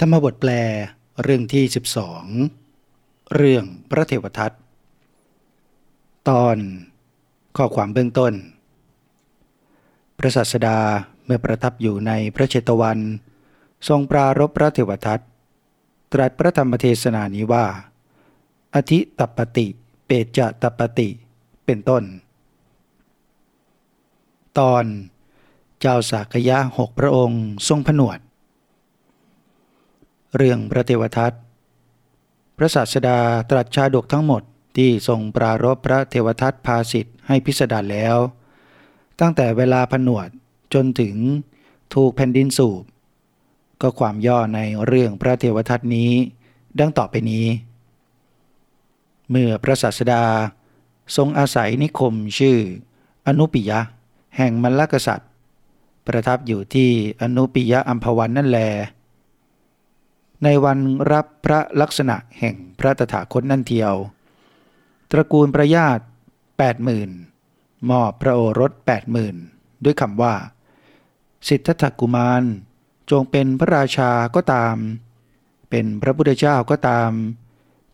ธรรมบทแปลเรื่องที่ 12 เรื่องพระเทวทัตตอนข้อความเบื้องต้น พระศาสดาเมื่อประทับอยู่ในพระเชตวัน ทรงปรารบพระเทวทัตตรัสพระธรรมเทศนานี้ว่า อธิตัปติ เปจตัปปติ เป็นต้น ตอน เจ้าสากยะหกพระองค์ทรงผนวด เรื่องพระเทวทัต พระศาสดาตรัสชาดกทั้งหมดที่ทรงปรารบพระเทวทัตภาสิทธิ์ให้พิสดารแล้ว ตั้งแต่เวลาผนวดจนถึงถูกแผ่นดินสูบ ก็ความย่อในเรื่องพระเทวทัตนี้ ดังต่อไปนี้ เมื่อพระศาสดาทรงอาศัยนิคมชื่อ อนุปิยะ แห่งมลกษัตริย์ ประทับอยู่ที่อนุปิยะอัมพวันนั่นแล ในวันรับพระลักษณะแห่งพระตถาคตนั่นเทียว ตระกูลประญาติแปดหมื่นมอบพระโอรสแปดหมื่นด้วยคำว่า สิทธัตถกุมาร จงเป็นพระราชาก็ตาม เป็นพระพุทธเจ้าก็ตาม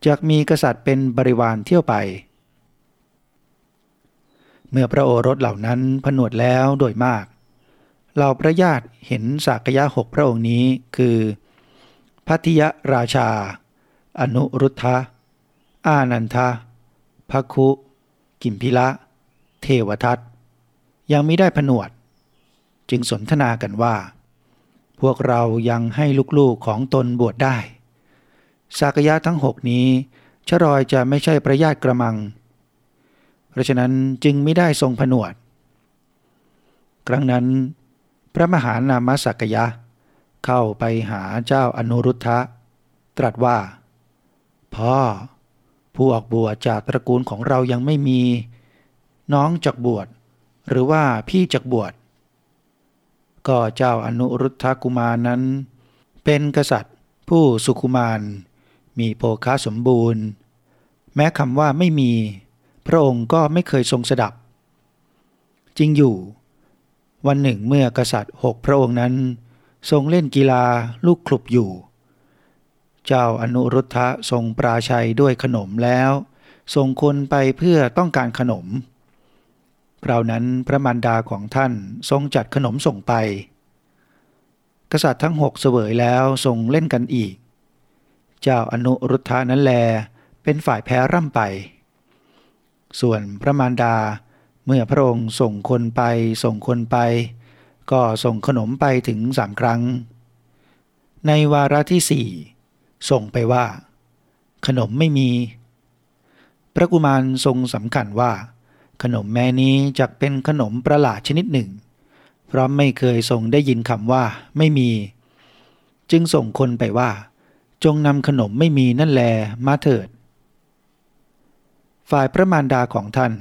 จากมีกษัตริย์เป็นบริวารเที่ยวไป เมื่อพระโอรสเหล่านั้นผนวดแล้วโดยมากเหล่าพระญาติเห็นสากยะหกพระองค์นี้คือ พัทยราชา อนุรุทธะ อานันทะพักคุ กิมพิละ เทวทัตยังไม่ได้ผนวด จึงสนทนากันว่า พวกเรายังให้ลูกๆของตนบวชได้สากยะทั้งหกนี้ชรอยจะไม่ใช่ประญาติกระมัง เพราะฉะนั้นจึงไม่ได้ทรงผนวด ครั้งนั้น พระมหานามสักยะ เข้าไปหาเจ้าอนุรุทธะ ตรัสว่า พ่อ ผู้ออกบวชจากตระกูลของเรายังไม่มี น้องจักบวช หรือว่าพี่จักบวช ก็เจ้าอนุรุทธกุมารนั้น เป็นกษัตริย์ ผู้สุขุมาร มีโภคาสมบูรณ์ แม้คำว่าไม่มี พระองค์ก็ไม่เคยทรงสดับ จริงอยู่ วันหนึ่งเมื่อกษัตริย์หกพระองค์นั้น ทรงเล่นกีฬาลูกคลุบอยู่ เจ้าอนุรุทธะทรงปราชัยด้วยขนมแล้วส่งคนไปเพื่อต้องการขนม คราวนั้นพระมารดาของท่านทรงจัดขนมส่งไป กษัตริย์ทั้งหกเสวยแล้วทรงเล่นกันอีก เจ้าอนุรุทธะนั้นแลเป็นฝ่ายแพ้ร่ำไป ส่วนพระมารดาเมื่อพระองค์ส่งคนไปส่งคนไป ก็ส่งขนมไปถึงสามครั้ง ในวาระที่สี่ส่งไปว่า ขนมไม่มี พระกุมารทรงสำคัญว่า ขนมแม่นี้จะเป็นขนมประหลาดชนิดหนึ่ง เพราะไม่เคยทรงได้ยินคำว่าไม่มี จึงส่งคนไปว่า จงนำขนมไม่มีนั่นแลมาเถิด ฝ่ายพระมารดาของท่าน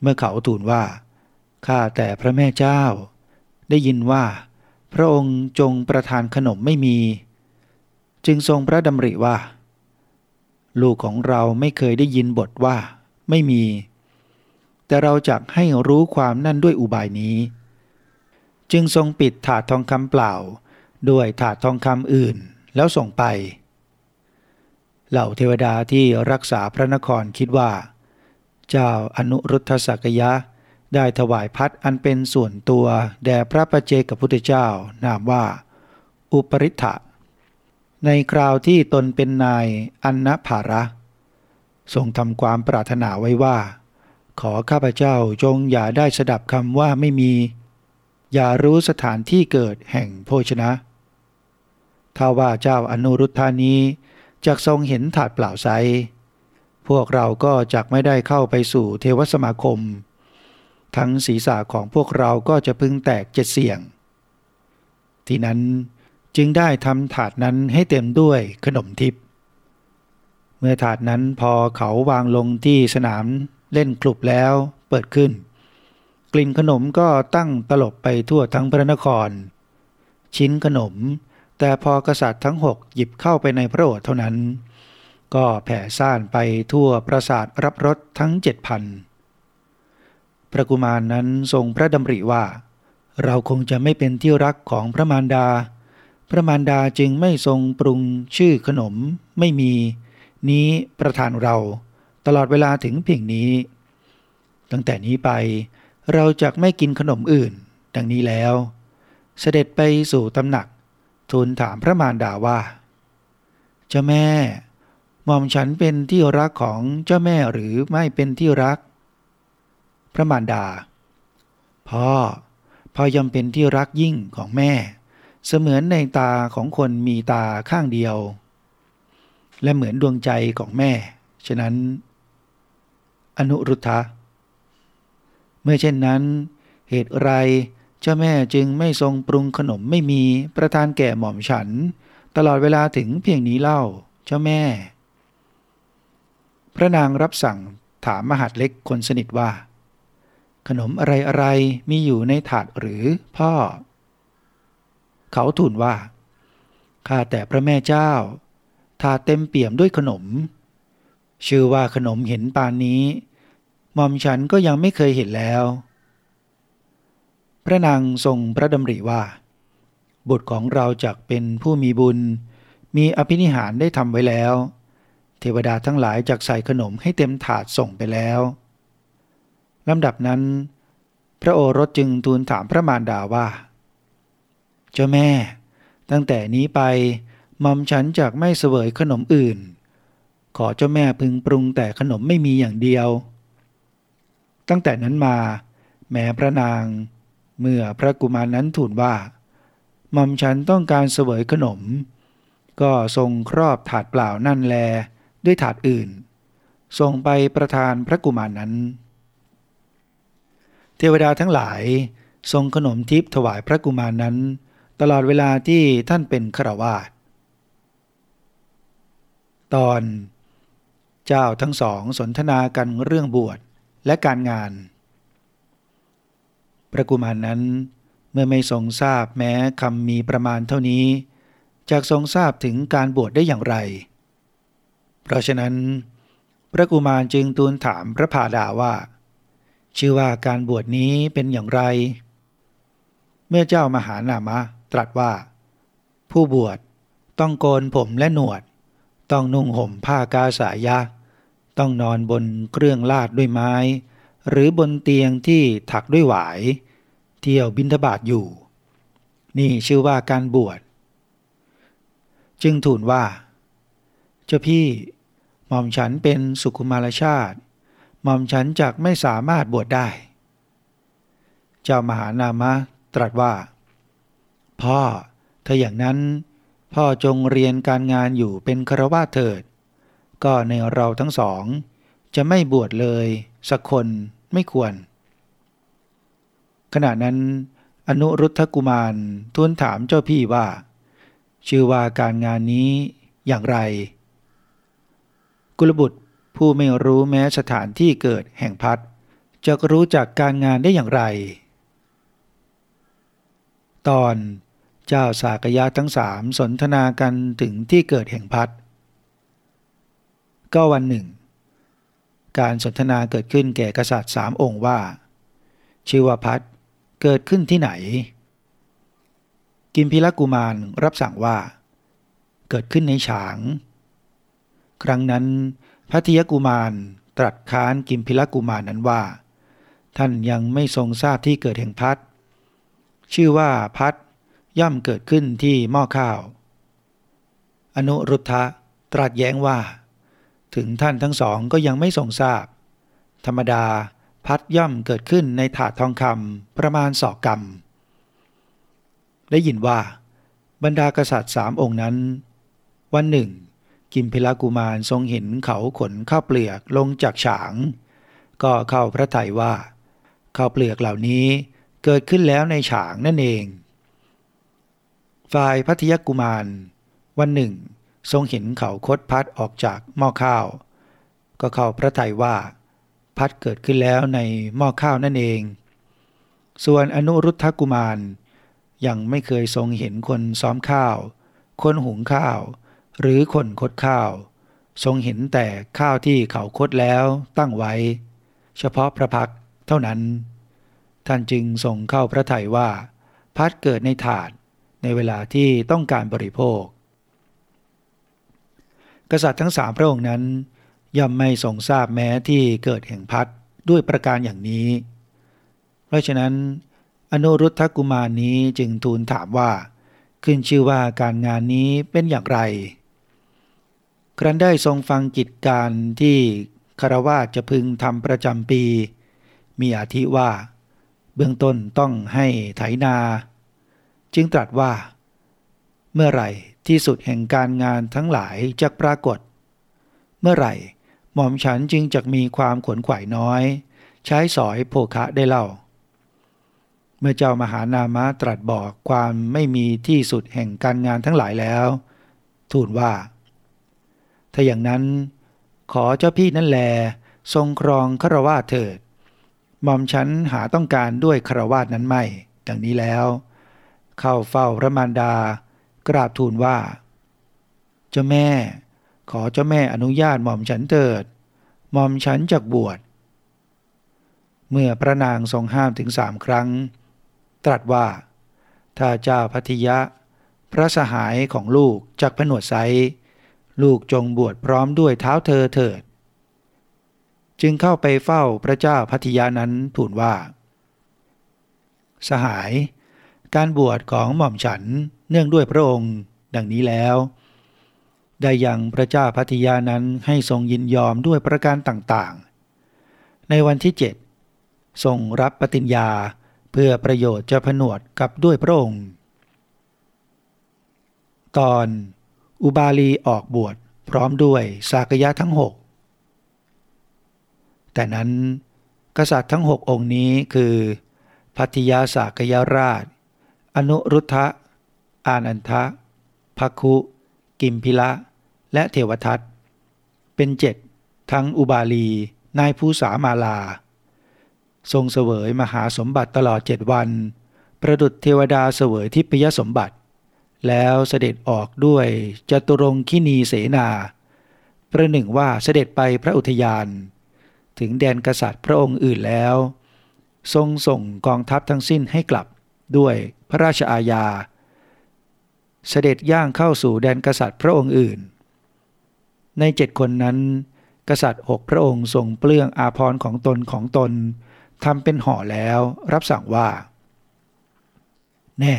เมื่อเขาทูลว่าข้าแต่พระแม่เจ้า ได้ยินว่า พระองค์จงประทานขนมไม่มี จึงทรงพระดำริว่า ลูกของเราไม่เคยได้ยินบทว่า ไม่มี แต่เราจะให้รู้ความนั่นด้วยอุบายนี้ จึงทรงปิดถาดทองคำเปล่า ด้วยถาดทองคำอื่นแล้วส่งไป เหล่าเทวดาที่รักษาพระนครคิดว่า เจ้าอนุรุทธสักยะ ได้ถวายพัดอันเป็นส่วนตัว แด่พระประเจกับพุทธเจ้า นามว่า อุปริ t ะในคราวที่ตนเป็นนายอันนภาระ ทรงทำความปรารถนาไว้ว่า ขอข้าพเจ้าจงอย่าได้สดับคำว่าไม่มี อย่ารู้สถานที่เกิดแห่งโภชนะ ถ้าว่าเจ้าอนุรุทธานี้จะทรงเห็นถาดเปล่าไซพวกเราก็จะไม่ได้เข้าไปสู่เทวสมาคม ทั้งศีรษะของพวกเราก็จะพึงแตกเจ็ดเสี่ยง ที่นั้นจึงได้ทำถาดนั้นให้เต็มด้วยขนมทิพย์เมื่อถาดนั้นพอเขาวางลงที่สนามเล่นคลุบแล้วเปิดขึ้น กลิ่นขนมก็ตั้งตลบไปทั่วทั้งพระนคร ชิ้นขนม แต่พอกษัตริย์ทั้งหกหยิบเข้าไปในพระโอษฐ์เท่านั้น ก็แผ่ซ่านไปทั่วปราสาทรับรสทั้งเจ็ดพัน พระกุมารนั้นทรงพระดำริว่า เราคงจะไม่เป็นที่รักของพระมารดาพพระมารดาจึงไม่ทรงปรุงชื่อขนมไม่มี นี้ประทานเรา ตลอดเวลาถึงเพียงนี้ ตั้งแต่นี้ไปเราจะไม่กินขนมอื่น ดังนี้แล้ว เสด็จไปสู่ตำหนัก ทูลถามพระมารดาว่า เจ้าแม่หม่อมฉันเป็นที่รักของเจ้าแม่หรือไม่เป็นที่รัก พระมารดา พ่อ พ่อยอมเป็นที่รักยิ่งของแม่ เสมือนในตาของคนมีตาข้างเดียว และเหมือนดวงใจของแม่ ฉะนั้น อนุรุทธะ เมื่อเช่นนั้น เหตุไรเจ้าแม่จึงไม่ทรงปรุงขนมไม่มีประทานแก่หม่อมฉัน ตลอดเวลาถึงเพียงนี้เล่า เจ้าแม่ พระนางรับสั่งถามมหาดเล็กคนสนิทว่า ขนมอะไรอะไรมีอยู่ในถาดหรือพ่อ เขาทูลว่าข้าแต่พระแม่เจ้า ถาดเต็มเปี่ยมด้วยขนม ชื่อว่าขนมเห็นปานนี้หม่อมฉันก็ยังไม่เคยเห็นแล้ว พระนางทรงพระดำริว่า บุตรของเราจักเป็นผู้มีบุญ มีอภินิหารได้ทำไว้แล้ว เทวดาทั้งหลายจักใส่ขนมให้เต็มถาดส่งไปแล้ว ลำดับนั้น พระโอรสจึงทูลถามพระมารดาว่า เจ้าแม่ ตั้งแต่นี้ไปมอมฉันจักไม่เสวยขนมอื่น ขอเจ้าแม่พึงปรุงแต่ขนมไม่มีอย่างเดียว ตั้งแต่นั้นมา แม้พระนาง เมื่อพระกุมารนั้นทูลว่าม่อมฉันต้องการเสวยขนม ก็ทรงครอบถาดเปล่านั่นแลด้วยถาดอื่นส่งไปประทานพระกุมารนั้น ทวดาทั้งหลายทรงขนมทิพย์ถวายพระกุมารนั้น ตลอดเวลาที่ท่านเป็นฆราวาสตอน เจ้าทั้งสองสนทนากันเรื่องบวชและการงาน พระกุมารนั้นเมื่อไม่ทรงทราบแม้คำมีประมาณเท่านี้จากทรงทราบถึงการบวชได้อย่างไร เพราะฉะนั้น พระกุมารจึงทูลถามพระพาดาว่า ชื่อว่าการบวชนี้เป็นอย่างไร เมื่อเจ้ามหานามะตรัสว่า ผู้บวชต้องโกนผมและหนวด ต้องนุ่งห่มผ้ากาสายะ ต้องนอนบนเครื่องลาดด้วยไม้ หรือบนเตียงที่ถักด้วยหวาย เที่ยวบินทบาทอยู่ นี่ชื่อว่าการบวช จึงทูลว่า เจ้าพี่หม่อมฉันเป็นสุขุมารชาติ หม่อมฉันจักไม่สามารถบวชได้ เจ้ามหานามะตรัสว่า พ่อถ้าอย่างนั้น พ่อจงเรียนการงานอยู่เป็นครวาเถิด ก็ในเราทั้งสอง จะไม่บวชเลยสักคนไม่ควร ขณะนั้น อนุรุทธกุมารทูลถามเจ้าพี่ว่า ชื่อว่าการงานนี้อย่างไร กุลบุตร ผู้ไม่รู้แม้สถานที่เกิดแห่งพัดจะรู้จักการงานได้อย่างไร ตอนเจ้าสากยะทั้งสามสนทนากันถึงที่เกิดแห่งพัดก็วันหนึ่ง การสนทนาเกิดขึ้นแก่กษัตริย์สามองค์ว่า ชื่อว่าพัดเกิดขึ้นที่ไหน กิมพิลกุมารรับสั่งว่า เกิดขึ้นในฉาง ครั้งนั้น พัทยกุมารตรัสค้านกิมพิลกุมารนั้นว่า ท่านยังไม่ทรงทราบที่เกิดแห่งพัดชื่อว่าพัดย่อมเกิดขึ้นที่หม้อข้าว อนุรุทธะตรัสแย้งว่า ถึงท่านทั้งสองก็ยังไม่ทรงทราบ ธรรมดาพัดย่อมเกิดขึ้นในถาดทองคำประมาณสอกกรรมได้ยินว่า บรรดากษัตริย์สามองค์นั้น วันหนึ่ง กิมพิลากุมารทรงเห็นเขาขนข้าวเปลือกลงจากฉาง ก็เข้าพระทัยว่าข้าวเปลือกเหล่านี้เกิดขึ้นแล้วในฉางนั่นเอง ฝ่ายพัทยกุมาร วันหนึ่ง ทรงเห็นเขาคดพัดออกจากหม้อข้าว ก็เข้าพระทัยว่า พัดเกิดขึ้นแล้วในหม้อข้าวนั่นเอง ส่วนอนุรุทธกุมาร ยังไม่เคยทรงเห็นคนซ้อมข้าว คนหุงข้าว หรือคนคดข้าว ทรงเห็นแต่ข้าวที่เขาคดแล้วตั้งไว้ เฉพาะพระพักเท่านั้น ท่านจึงทรงเข้าพระทัยว่า พัดเกิดในถาดในเวลาที่ต้องการบริโภค กษัตริย์ทั้งสามพระองค์นั้นย่อมไม่ทรงทราบแม้ที่เกิดแห่งพัดด้วยประการอย่างนี้ เพราะฉะนั้น อนุรุทธกุมารนี้จึงทูลถามว่า ขึ้นชื่อว่าการงานนี้เป็นอย่างไร ครั้นได้ทรงฟังกิจการที่คารวาจะพึงทำประจำปี มีอาทิว่า เบื้องต้นต้องให้ไถนา จึงตรัสว่า เมื่อไหร่ที่สุดแห่งการงานทั้งหลายจะปรากฏ เมื่อไหร่หม่อมฉันจึงจะมีความขวนขวายน้อย ใช้สอยโภคะได้เล่า เมื่อเจ้ามหานามะตรัสบอกความไม่มีที่สุดแห่งการงานทั้งหลายแล้ว ทูลว่า ถ้าอย่างนั้นขอเจ้าพี่นั่นแล ทรงครองคารวาเถิดหม่อมฉันหาต้องการด้วยคารวาสนั้นไม่ ดังนี้แล้ว เข้าเฝ้าพระมารดา กราบทูลว่า เจ้าแม่ ขอเจ้าแม่อนุญาตหม่อมฉันเถิด หม่อมฉันจากบวช เมื่อพระนางทรงห้ามถึงสามครั้ง ตรัสว่า ถ้าเจ้าพัทยะ พระสหายของลูกจากผนวดไซ ลูกจงบวชพร้อมด้วยเท้าเธอเถิด จึงเข้าไปเฝ้าพระเจ้าพัทยานั้นทูลว่า สหาย การบวชของหม่อมฉันเนื่องด้วยพระองค์ดังนี้แล้ว ได้ยังพระเจ้าพัทยานั้นให้ทรงยินยอมด้วยประการต่างๆ ในวันที่เจ็ดทรงรับปฏิญญาเพื่อประโยชน์จะผนวดกับด้วยพระองค์ ตอน อุบาลีออกบวชพร้อมด้วยสากยะทั้งหกแต่นั้นกษัตริย์ทั้งหกองค์นี้คือ พัทยาสากยราช อนุรุทธะอานันทะพักคุ กิมพิละ และเทวทัตเป็นเจ็ดทั้งอุบาลี นายผู้สามาลา ทรงเสวยมหาสมบัติตลอดเจ็ดวัน ประดุษเทวดาเสวยทิพยสมบัติ แล้วเสด็จออกด้วยจตุรงคินีเสนา ประหนึ่งว่าเสด็จไปพระอุทยาน ถึงแดนกษัตริย์พระองค์อื่นแล้ว ทรงส่งกองทัพทั้งสิ้นให้กลับด้วยพระราชอาญา เสด็จย่างเข้าสู่แดนกษัตริย์พระองค์อื่น ในเจ็ดคนนั้น กษัตริย์หกพระองค์ทรงเปลื้องอาภรณ์ของตนของตนทำเป็นห่อแล้วรับสั่งว่า แน่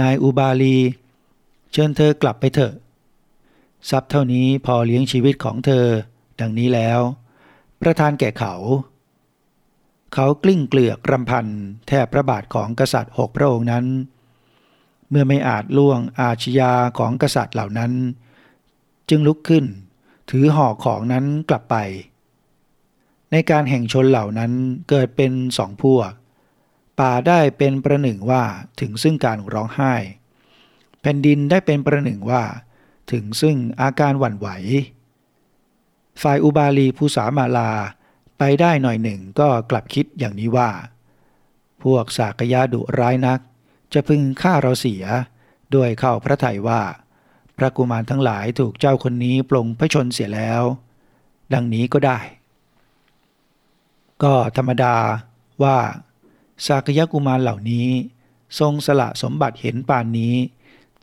นายอุบาลี เชิญเธอกลับไปเถอะ ทรัพย์เท่านี้พอเลี้ยงชีวิตของเธอ ดังนี้แล้ว ประทานแก่เขา เขากลิ้งเกลือกรำพันแทบพระบาทของกษัตริย์หกพระองค์นั้น เมื่อไม่อาจล่วงอาชญาของกษัตริย์เหล่านั้น จึงลุกขึ้น ถือห่อของนั้นกลับไป ในการแห่งชนเหล่านั้นเกิดเป็นสองพวก ป่าได้เป็นประหนึ่งว่าถึงซึ่งการร้องไห้ แผ่นดินได้เป็นประหนึ่งว่า ถึงซึ่งอาการหวั่นไหว ฝ่ายอุบาลีผู้สามาลาไปได้หน่อยหนึ่งก็กลับคิดอย่างนี้ว่า พวกสากยาดุร้ายนัก จะพึงฆ่าเราเสีย ด้วยเข้าพระไถ่ว่า พระกุมารทั้งหลายถูกเจ้าคนนี้ปลงพระชนเสียแล้ว ดังนี้ก็ได้ ก็ธรรมดาว่า สากยกุมารเหล่านี้ ทรงสละสมบัติเห็นป่านนี้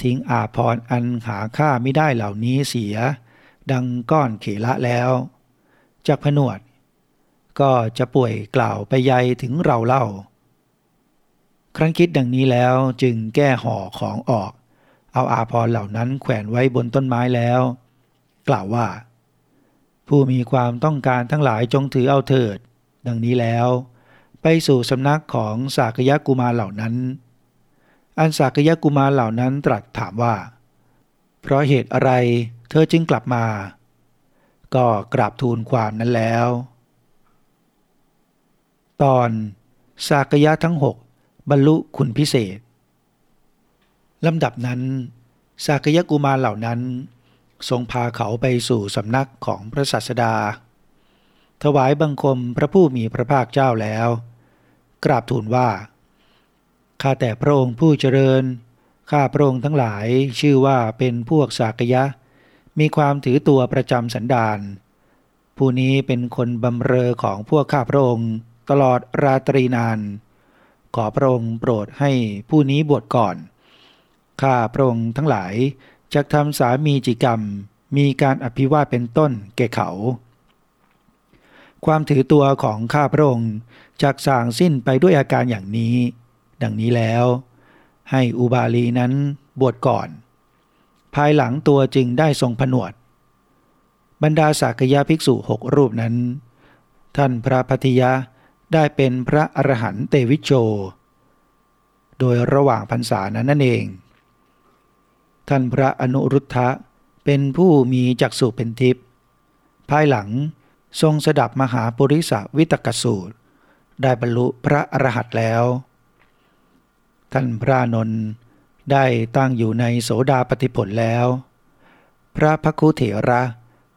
ทิ้งอาพรอันหาค่าไม่ได้เหล่านี้เสีย ดังก้อนเขละแล้วจากผนวด ก็จะป่วยกล่าวไปใยถึงเราเล่า ครั้นคิดดังนี้แล้วจึงแก้ห่อของออก เอาอาพรเหล่านั้นแขวนไว้บนต้นไม้แล้ว กล่าวว่า ผู้มีความต้องการทั้งหลายจงถือเอาเถิด ดังนี้แล้ว ไปสู่สำนักของสากยกุมารเหล่านั้น อันสากยกุมารเหล่านั้นตรัสถามว่า เพราะเหตุอะไรเธอจึงกลับมา ก็กราบทูลความนั้นแล้ว ตอนสากยะทั้งหกบรรลุคุณพิเศษลำดับนั้น สากยกุมารเหล่านั้น ทรงพาเขาไปสู่สำนักของพระศาสดา ถวายบังคมพระผู้มีพระภาคเจ้าแล้ว กราบทูลว่า ข้าแต่พระองค์ผู้เจริญ ข้าพระองค์ทั้งหลายชื่อว่าเป็นพวกสากยะ มีความถือตัวประจำสันดานผู้นี้เป็นคนบำเรอของพวกข้าพระองค์ตลอดราตรีนาน ขอพระองค์โปรดให้ผู้นี้บวชก่อน ข้าพระองค์ทั้งหลายจะทำสามีจิกรรม มีการอภิวาทเป็นต้นแก่เขา ความถือตัวของข้าพระองค์ จากสางสิ้นไปด้วยอาการอย่างนี้ ดังนี้แล้ว ให้อุบาลีนั้นบวชก่อน ภายหลังตัวจึงได้ทรงผนวด บรรดาสากยะภิกษุหกรูปนั้น ท่านพระพัทยะได้เป็นพระอรหันต์เตวิโช โดยระหว่างพรรษานั้นนั่นเอง ท่านพระอนุรุทธะเป็นผู้มีจักษุเป็นทิพย์ภายหลังทรงสดับมหาปุริสวิตกสูตร ได้บรรลุพระอรหันต์แล้ว ท่านพระนนท์ได้ตั้งอยู่ในโสดาปฏิผลแล้ว พระพัคุเถระ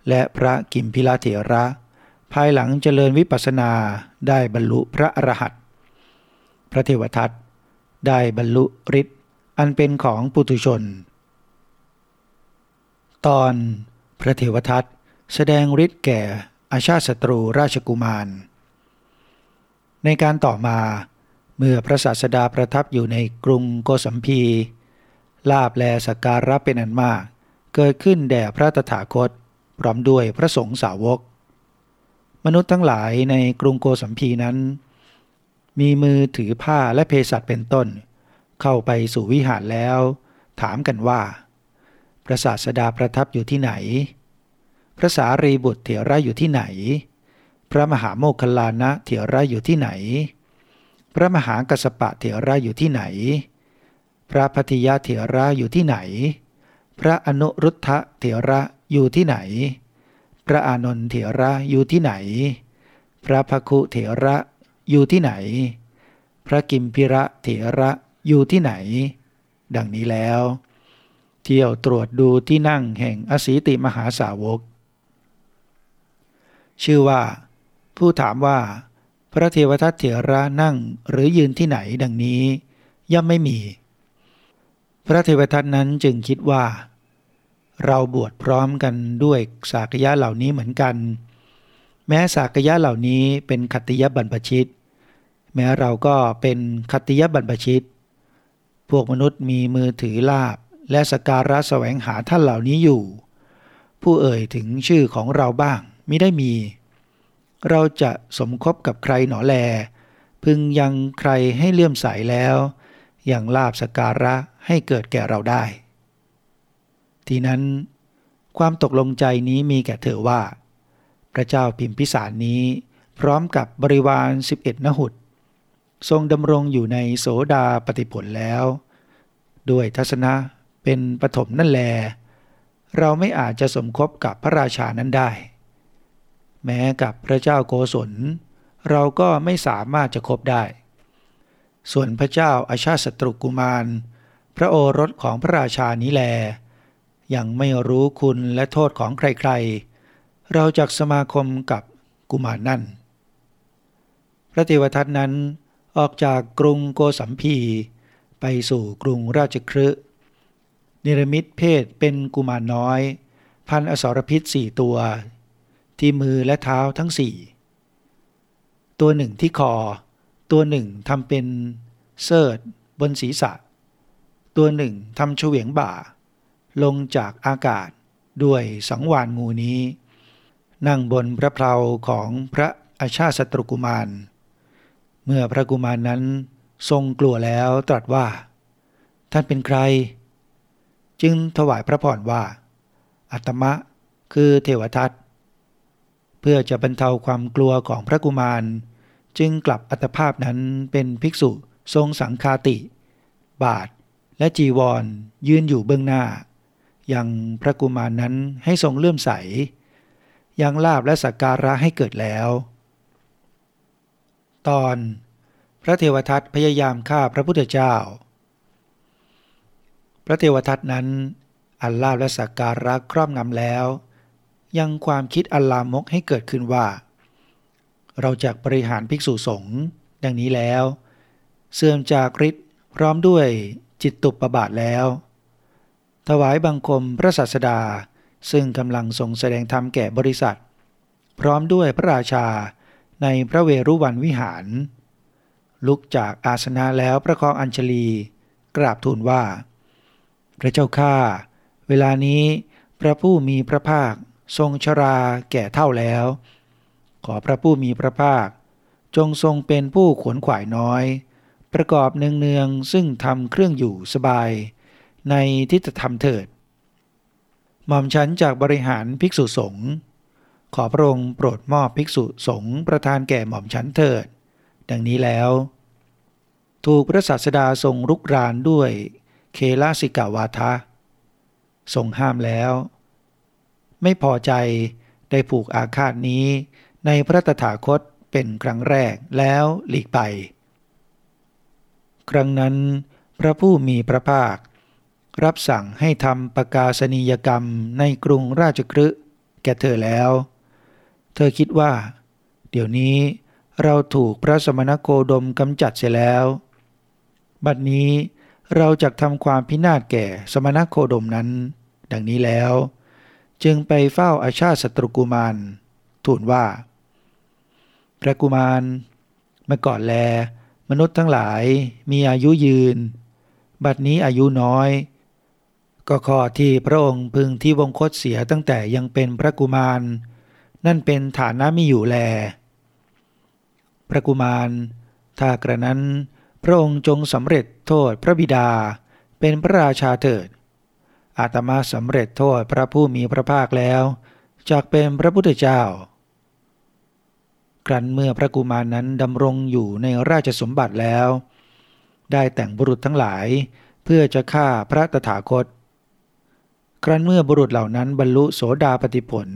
และพระกิมพิลาเถระ ภายหลังเจริญวิปัสสนาได้บรรลุพระอรหันต์พระเทวทัตได้บรรลุฤทธิ์อันเป็นของปุถุชน ตอนพระเทวทัตแสดงฤทธิ์แก่อาชาติศัตรูราชกุมาร ในการต่อมาเมื่อพระศาสดาประทับอยู่ในกรุงโกสัมพี ลาบแลสการะเป็นอันมาก เกิดขึ้นแด่พระตถาคต พร้อมด้วยพระสงฆ์สาวก มนุษย์ทั้งหลายในกรุงโกสัมพีนั้น มีมือถือผ้าและเพศัตเป็นต้น เข้าไปสู่วิหารแล้ว ถามกันว่า พระศาสดาประทับอยู่ที่ไหน พระสารีบุตรเถระอยู่ที่ไหน พระมหาโมคคลานะเถระอยู่ที่ไหน พระมหากัสปะเถระอยู่ที่ไหน พระพัทยาเถระอยู่ที่ไหน พระอนุรุทธะเถระอยู่ที่ไหน พระอานนท์เถระอยู่ที่ไหน พระภคุเถระอยู่ที่ไหน พระกิมพิระเถระอยู่ที่ไหน ดังนี้แล้ว เที่ยวตรวจดูที่นั่งแห่งอสีติมหาสาวก ชื่อว่า ผู้ถามว่าพระเทวทัตเถระนั่งหรือยืนที่ไหนดังนี้ ย่อมไม่มี พระเทวทัตนั้นจึงคิดว่า เราบวชพร้อมกันด้วยสากยะเหล่านี้เหมือนกัน แม้สากยะเหล่านี้เป็นคัตยบรรพชิต แม้เราก็เป็นคัตยบรรพชิต พวกมนุษย์มีมือถือลาบและสการะแสวงหาท่านเหล่านี้อยู่ ผู้เอ่ยถึงชื่อของเราบ้างไม่ได้มี เราจะสมคบกับใครหนอแล พึงยังใครให้เลื่อมใสแล้ว อย่างลาบสการะให้เกิดแก่เราได้ ทีนั้น ความตกลงใจนี้มีแก่เธอว่า พระเจ้าพิมพิสารนี้ พร้อมกับบริวาร 11 นหุดทรงดำรงอยู่ในโสดาปฏิผลแล้ว ด้วยทัศนะเป็นปฐมนั่นแล เราไม่อาจจะสมคบกับพระราชานั้นได้ แม้กับพระเจ้าโกศล เราก็ไม่สามารถจะคบได้ ส่วนพระเจ้าอาชาติสตรุกุมาร พระโอรสของพระราชานี้แล ยังไม่รู้คุณและโทษของใครๆ เราจักสมาคมกับกุมารนั่น พระเทวทัตนั้นออกจากกรุงโกสัมพีไปสู่กรุงราชครืนิรมิตเพศเป็นกุมารน้อย พันอสรพิษสี่ตัว ที่มือและเท้าทั้งสี่ตัวหนึ่งที่คอ ตัวหนึ่งทำเป็นเสิร์ตบนศีรษะ ตัวหนึ่งทำเฉวียงบ่า ลงจากอากาศด้วยสังวานงูนี้ นั่งบนพระเพลาของพระอาชาสตรุกุมาร เมื่อพระกุมารนั้นทรงกลัวแล้วตรัสว่า ท่านเป็นใคร จึงถวายพระพรว่า อัตมะคือเทวทัต พื่อจะบรรเทาความกลัวของพระกุมาร จึงกลับอัตภาพนั้นเป็นภิกษุทรงสังคาติ บาทและจีวรยืนอยู่เบื้องหน้า ยังพระกุมารนั้นให้ทรงเลื่อมใส ยังลาบและสักการะให้เกิดแล้ว ตอน พระเทวทัตพยายามฆ่าพระพุทธเจ้า พระเทวทัตนั้น อันลาบและสักการะครอบงำแล้ว ยังความคิดอัลลามกให้เกิดขึ้นว่า เราจะบริหารภิกษุสงฆ์ดังนี้แล้ว เสื่อมจากฤทธิ์พร้อมด้วยจิตตุปปบาทแล้ว ถวายบังคมพระศาสดาซึ่งกำลังทรงแสดงธรรมแก่บริษัท พร้อมด้วยพระราชาในพระเวรุวันวิหาร ลุกจากอาสนะแล้วประคองอัญชลี กราบทูลว่า พระเจ้าข้าเวลานี้พระผู้มีพระภาค ทรงชราแก่เท่าแล้ว ขอพระผู้มีพระภาค จงทรงเป็นผู้ขวนขวายน้อย ประกอบเนืองๆซึ่งทำเครื่องอยู่สบาย ในทิฏฐธรรมเถิด หม่อมฉันจากบริหารภิกษุสงฆ์ขอพระองค์โปรดมอบภิกษุสงฆ์ประทานแก่หม่อมฉันเถิด ดังนี้แล้ว ถูกพระศาสดาทรงรุกรานด้วยเคลาสิกาวาทะ ทรงห้ามแล้ว ไม่พอใจได้ผูกอาคาตนี้ ในพระตถาคตเป็นครั้งแรกแล้วหลีกไป ครั้งนั้น พระผู้มีพระภาครับสั่งให้ทำประกาศนียกรรมในกรุงราชคฤห์แก่เธอแล้ว เธอคิดว่า เดี๋ยวนี้เราถูกพระสมณโคดมกำจัดเสียแล้ว บัดนี้เราจะทำความพินาศแก่สมณโคดมนั้น ดังนี้แล้ว จึงไปเฝ้าอาชาติศัตรูกุมาร ทูลว่า พระกุมาร เมื่อก่อนแล มนุษย์ทั้งหลายมีอายุยืน บัดนี้อายุน้อย ก็ข้อที่พระองค์พึงที่วงคตเสียตั้งแต่ยังเป็นพระกุมาร นั่นเป็นฐานะมีอยู่แล พระกุมาร ถ้ากระนั้น พระองค์จงสำเร็จโทษพระบิดาเป็นพระราชาเถิด อาตมาสำเร็จโทษพระผู้มีพระภาคแล้วจากเป็นพระพุทธเจ้า ครั้นเมื่อพระกุมารนั้นดำรงอยู่ในราชสมบัติแล้ว ได้แต่งบุรุษทั้งหลายเพื่อจะฆ่าพระตถาคต ครั้นเมื่อบุรุษเหล่านั้นบรรลุโสดาปติผล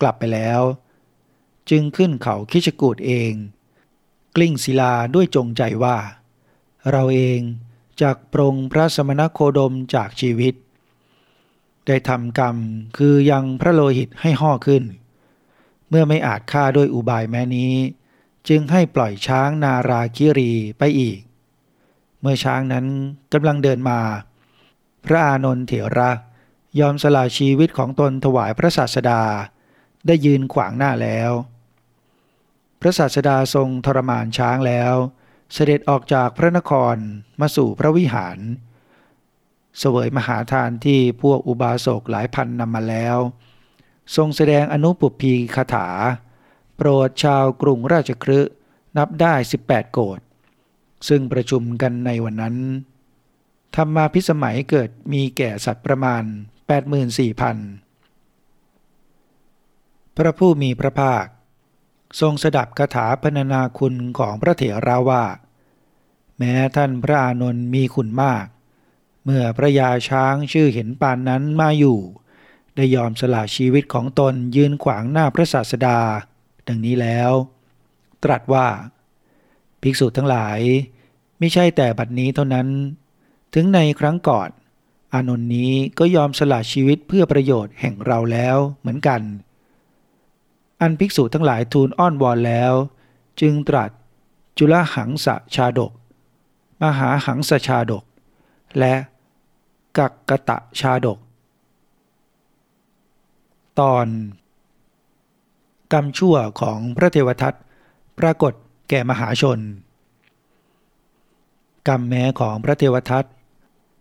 กลับไปแล้ว จึงขึ้นเขาคิชกูดเอง กลิ้งศิลาด้วยจงใจว่า เราเองจากปรงพระสมณโคดมจากชีวิต ได้ทำกรรมคือยังพระโลหิตให้ห่อขึ้น เมื่อไม่อาจฆ่าด้วยอุบายแม้นี้ จึงให้ปล่อยช้างนาราคิรีไปอีก เมื่อช้างนั้นกำลังเดินมา พระอานนท์เถระยอมสละชีวิตของตนถวายพระศาสดา ได้ยืนขวางหน้าแล้ว พระศาสดาทรงทรมานช้างแล้ว เสด็จออกจากพระนครมาสู่พระวิหาร เสวยมหาทานที่พวกอุบาสกหลายพันนำมาแล้ว ทรงแสดงอนุปุพีคาถา โปรดชาวกรุงราชครืนับได้ 18 โกดซึ่งประชุมกันในวันนั้นธรรมาพิสมัยเกิดมีแก่สัตว์ประมาณ 84,000 พระผู้มีพระภาค ทรงสดับคาถาพรรณนาคุณของพระเถราว่า แม้ท่านพระอานนท์มีคุณมาก เมื่อพระยาช้างชื่อเห็นปานนั้นมาอยู่ ได้ยอมสละชีวิตของตนยืนขวางหน้าพระศาสดา ดังนี้แล้ว ตรัสว่า ภิกษุทั้งหลาย ไม่ใช่แต่บัดนี้เท่านั้น ถึงในครั้งก่อน อานนท์นี้ก็ยอมสละชีวิตเพื่อประโยชน์แห่งเราแล้วเหมือนกัน อันภิกษุทั้งหลายทูลอ้อนวอนแล้ว จึงตรัสจุลหังสชาดก มหาหังสชาดก และ กักกะตะชาดก ตอน กรรมชั่วของพระเทวทัตปรากฏแก่มหาชน กรรมแม้ของพระเทวทัต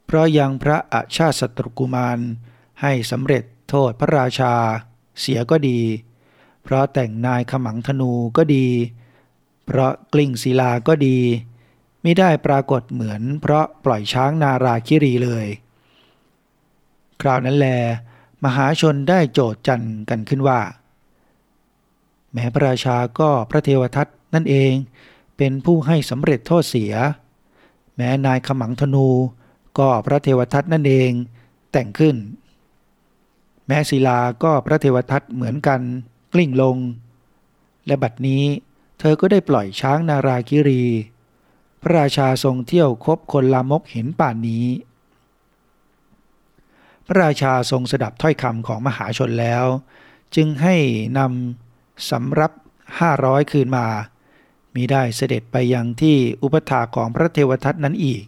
เพราะยังพระอาชาติสตรุกุมารให้สำเร็จโทษพระราชา เสียก็ดี เพราะแต่งนายขมังธนูก็ดี เพราะกลิ้งศิลาก็ดีไม่ได้ปรากฏเหมือนเพราะปล่อยช้างนาราคิรีเลย คราวนั้นแล มหาชนได้โจทย์จันกันขึ้นว่า แม้พระราชาก็พระเทวทัตนั่นเองเป็นผู้ให้สำเร็จโทษเสีย แม้นายขมังธนูก็พระเทวทัตนั่นเองแต่งขึ้น แม้ศิลาก็พระเทวทัตเหมือนกันกลิ้งลง และบัดนี้เธอก็ได้ปล่อยช้างนาราคิรี พระราชาทรงเที่ยวคบคนลามกเห็นป่านนี้ พระราชาทรงสดับถ้อยคำของมหาชนแล้ว จึงให้นำสำรับห้าร้อยคืนมามีได้เสด็จไปยังที่อุปถาของพระเทวทัตนั้นอีก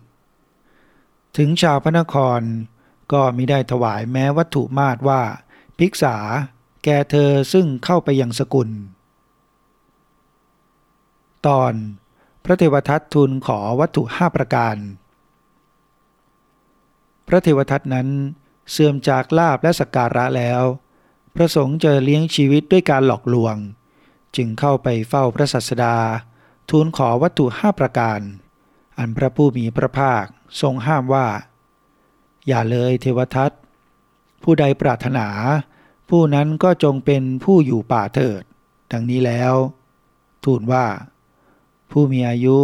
ถึงชาวพระนครก็มิได้ถวายแม้วัตถุมาตว่า ภิกษาแก่เธอซึ่งเข้าไปยังสกุล ตอนพระเทวทัตทูลขอวัตถุห้าประการ พระเทวทัตนั้น เสื่อมจากลาบและสการะแล้ว ประสงค์จะเลี้ยงชีวิตด้วยการหลอกลวง จึงเข้าไปเฝ้าพระสัสดา ทูลขอวัตถุห้าประการ อันพระผู้มีพระภาคทรงห้ามว่า อย่าเลยเทวทัตผู้ใดปรารถนา ผู้นั้นก็จงเป็นผู้อยู่ป่าเถิด ดังนี้แล้ว ทูลว่า ผู้มีอายุ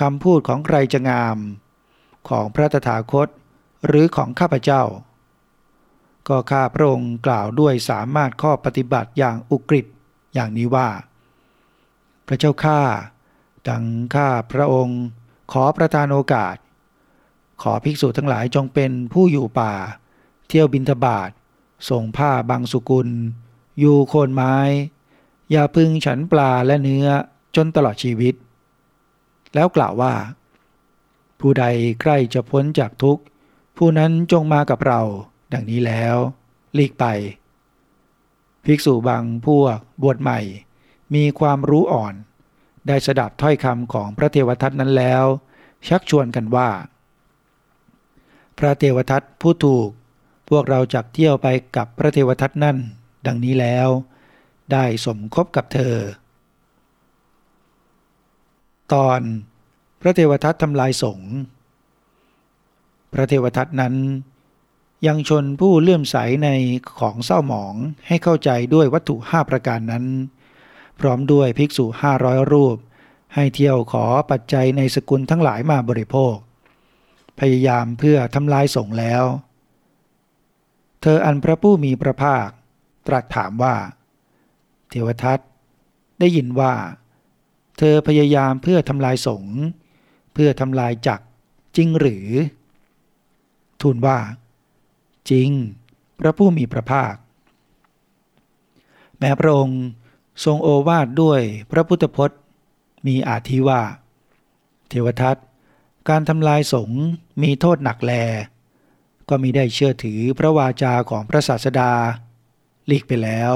คำพูดของใครจะงาม ของพระตถาคต หรือของข้าพเจ้า ก็ข้าพระองค์กล่าวด้วยสามารถข้อปฏิบัติอย่างอุกฤษอย่างนี้ว่า พระเจ้าข้าดังข้าพระองค์ ขอประทานโอกาส ขอภิกษุทั้งหลายจงเป็นผู้อยู่ป่า เที่ยวบินทบาทส่งผ้าบางสุกุล อยู่โคนไม้ อย่าพึงฉันปลาและเนื้อจนตลอดชีวิต แล้วกล่าวว่า ผู้ใดใกล้จะพ้นจากทุกข์ ผู้นั้นจงมากับเรา ดังนี้แล้วหลีกไป ภิกษุบางพวกบวชใหม่ มีความรู้อ่อน ได้สดับถ้อยคำของพระเทวทัตนั้นแล้ว ชักชวนกันว่า พระเทวทัตผู้ถูก พวกเราจักเที่ยวไปกับพระเทวทัตนั่น ดังนี้แล้ว ได้สมคบกับเธอ ตอนพระเทวทัตทำลายสงฆ์ พระเทวทัตนั้น ยังชนผู้เลื่อมใสในของเศร้าหมองให้เข้าใจด้วยวัตถุห้าประการนั้น พร้อมด้วยภิกษุห้าร้อยรูป ให้เที่ยวขอปัจจัยในสกุลทั้งหลายมาบริโภค พยายามเพื่อทำลายสงแล้ว เธออันพระผู้มีพระภาค ตรัสถามว่า เทวทัตได้ยินว่า เธอพยายามเพื่อทำลายสงเพื่อทำลายจักจริงหรือ ทูลว่า จริง พระผู้มีพระภาค แม้พระองค์ทรงโอวาทด้วยพระพุทธพจน์ มีอาทิว่า เทวทัตการทำลายสงฆ์มีโทษหนักแล ก็มีได้เชื่อถือพระวาจาของพระศาสดาหลีกไปแล้ว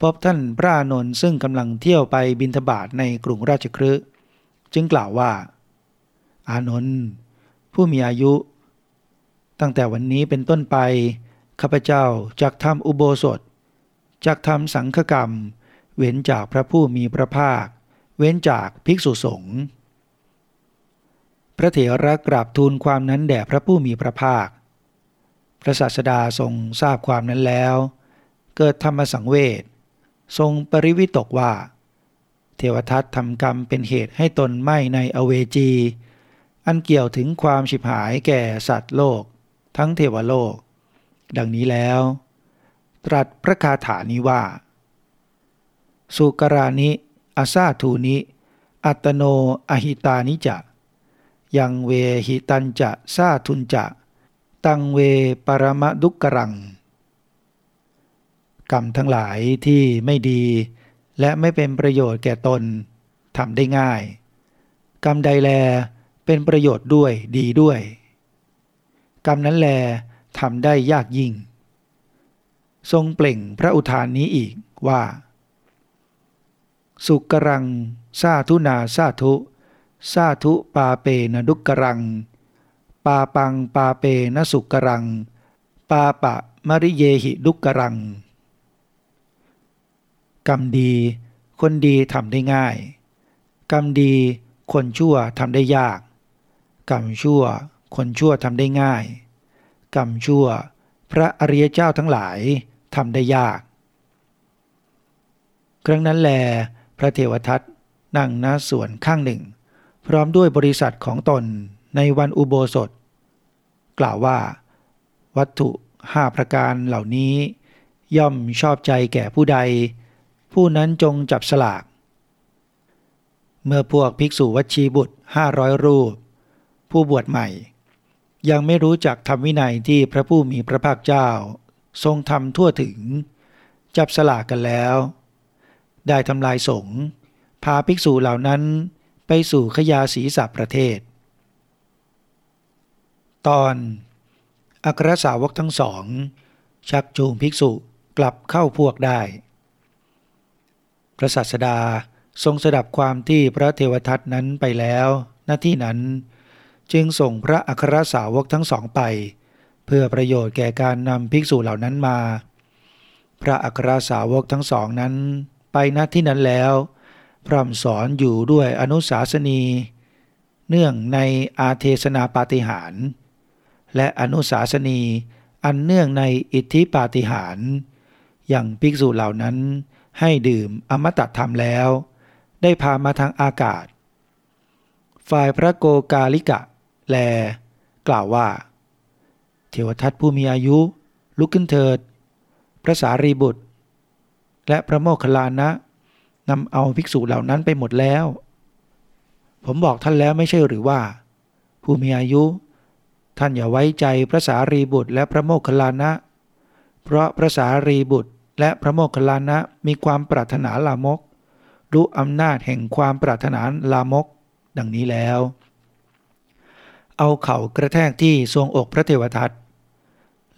พบท่านพระนนท์ซึ่งกำลังเที่ยวไปบินทบาทในกรุงราชครืจึงกล่าวว่า อานนท์ ผู้มีอายุ ตั้งแต่วันนี้เป็นต้นไป ข้าพเจ้าจักทำอุโบสถจักทำสังฆกรรม เว้นจากพระผู้มีพระภาค เว้นจากภิกษุสงฆ์พระเถระกราบทูลความนั้นแด่พระผู้มีพระภาค พระศาสดาทรงทราบความนั้นแล้ว เกิดธรรมสังเวชทรงปริวิตกว่า เทวทัตทำกรรมเป็นเหตุให้ตนไหมในอเวจี อันเกี่ยวถึงความฉิบหายแก่สัตว์โลก ทั้งเทวโลก ดังนี้แล้ว ตรัสพระคาถานี้ว่า สุกรานิอาซาทูนิ อัตโนอหิตานิจะ ยังเวหิตันจะซาทุนจะ ตังเวปรมดุกกรัง กรรมทั้งหลายที่ไม่ดี และไม่เป็นประโยชน์แก่ตนทำได้ง่าย กรรมใดแล เป็นประโยชน์ด้วยดีด้วย กรรมนั้นแลทำได้ยากยิ่ง ทรงเปล่งพระอุทานนี้อีกว่า สุกรังซาทุนาซาทุซาทุปาเปนดุกรัง ปาปังปาเปนสุกรัง ปาปะมริเยหิดุกรัง กรรมดี คนดีทำได้ง่าย กรรมดีคนชั่วทำได้ยาก กรรมชั่ว คนชั่วทำได้ง่าย กรรมชั่ว พระอริยเจ้าทั้งหลายทำได้ยาก ครั้งนั้นแล พระเทวทัตนั่งณส่วนข้างหนึ่ง พร้อมด้วยบริษัทของตนในวันอุโบสถ กล่าวว่า วัตถุห้าประการเหล่านี้ ย่อมชอบใจแก่ผู้ใด ผู้นั้นจงจับสลาก เมื่อพวกภิกษุวัชีบุตรห้าร้อยรูป ผู้บวชใหม่ ยังไม่รู้จักธรรมวินัยที่พระผู้มีพระภาคเจ้า ทรงทำทั่วถึง จับสลากกันแล้ว ได้ทำลายสงฆ์พาภิกษุเหล่านั้นไปสู่ขยาศีสัประเทศ ตอนอัครสาวกทั้งสอง ชักจูงภิกษุกลับเข้าพวกได้ พระศาสดาทรงสดับความที่พระเทวทัตนั้นไปแล้วหน้าที่นั้น จึงส่งพระอัครสาวกทั้งสองไป เพื่อประโยชน์แก่การนำภิกษุเหล่านั้นมา พระอัครสาวกทั้งสองนั้น ไปณที่นั้นแล้วพร่ำสอนอยู่ด้วยอนุสาสนี เนื่องในอาเทศนาปาฏิหาร และอนุสาสนีอันเนื่องในอิทธิปาฏิหาร อย่างภิกษุเหล่านั้นให้ดื่มอมตะธรรมแล้ว ได้พามาทางอากาศ ฝ่ายพระโกกาลิกะ แล กล่าวว่า เทวทัตผู้มีอายุ ลุกขึ้นเถิด พระสารีบุตร และพระโมคคัลลานะนำเอาภิกษุเหล่านั้นไปหมดแล้ว ผมบอกท่านแล้วไม่ใช่หรือว่า ผู้มีอายุ ท่านอย่าไว้ใจพระสารีบุตร และพระโมคคัลลานะ เพราะพระสารีบุตรและพระโมคคัลลานะมีความปรารถนาลามก รู้อำนาจแห่งความปรารถนาลามก ดังนี้แล้ว เอาเข่ากระแทกที่ทรวงอกพระเทวทัต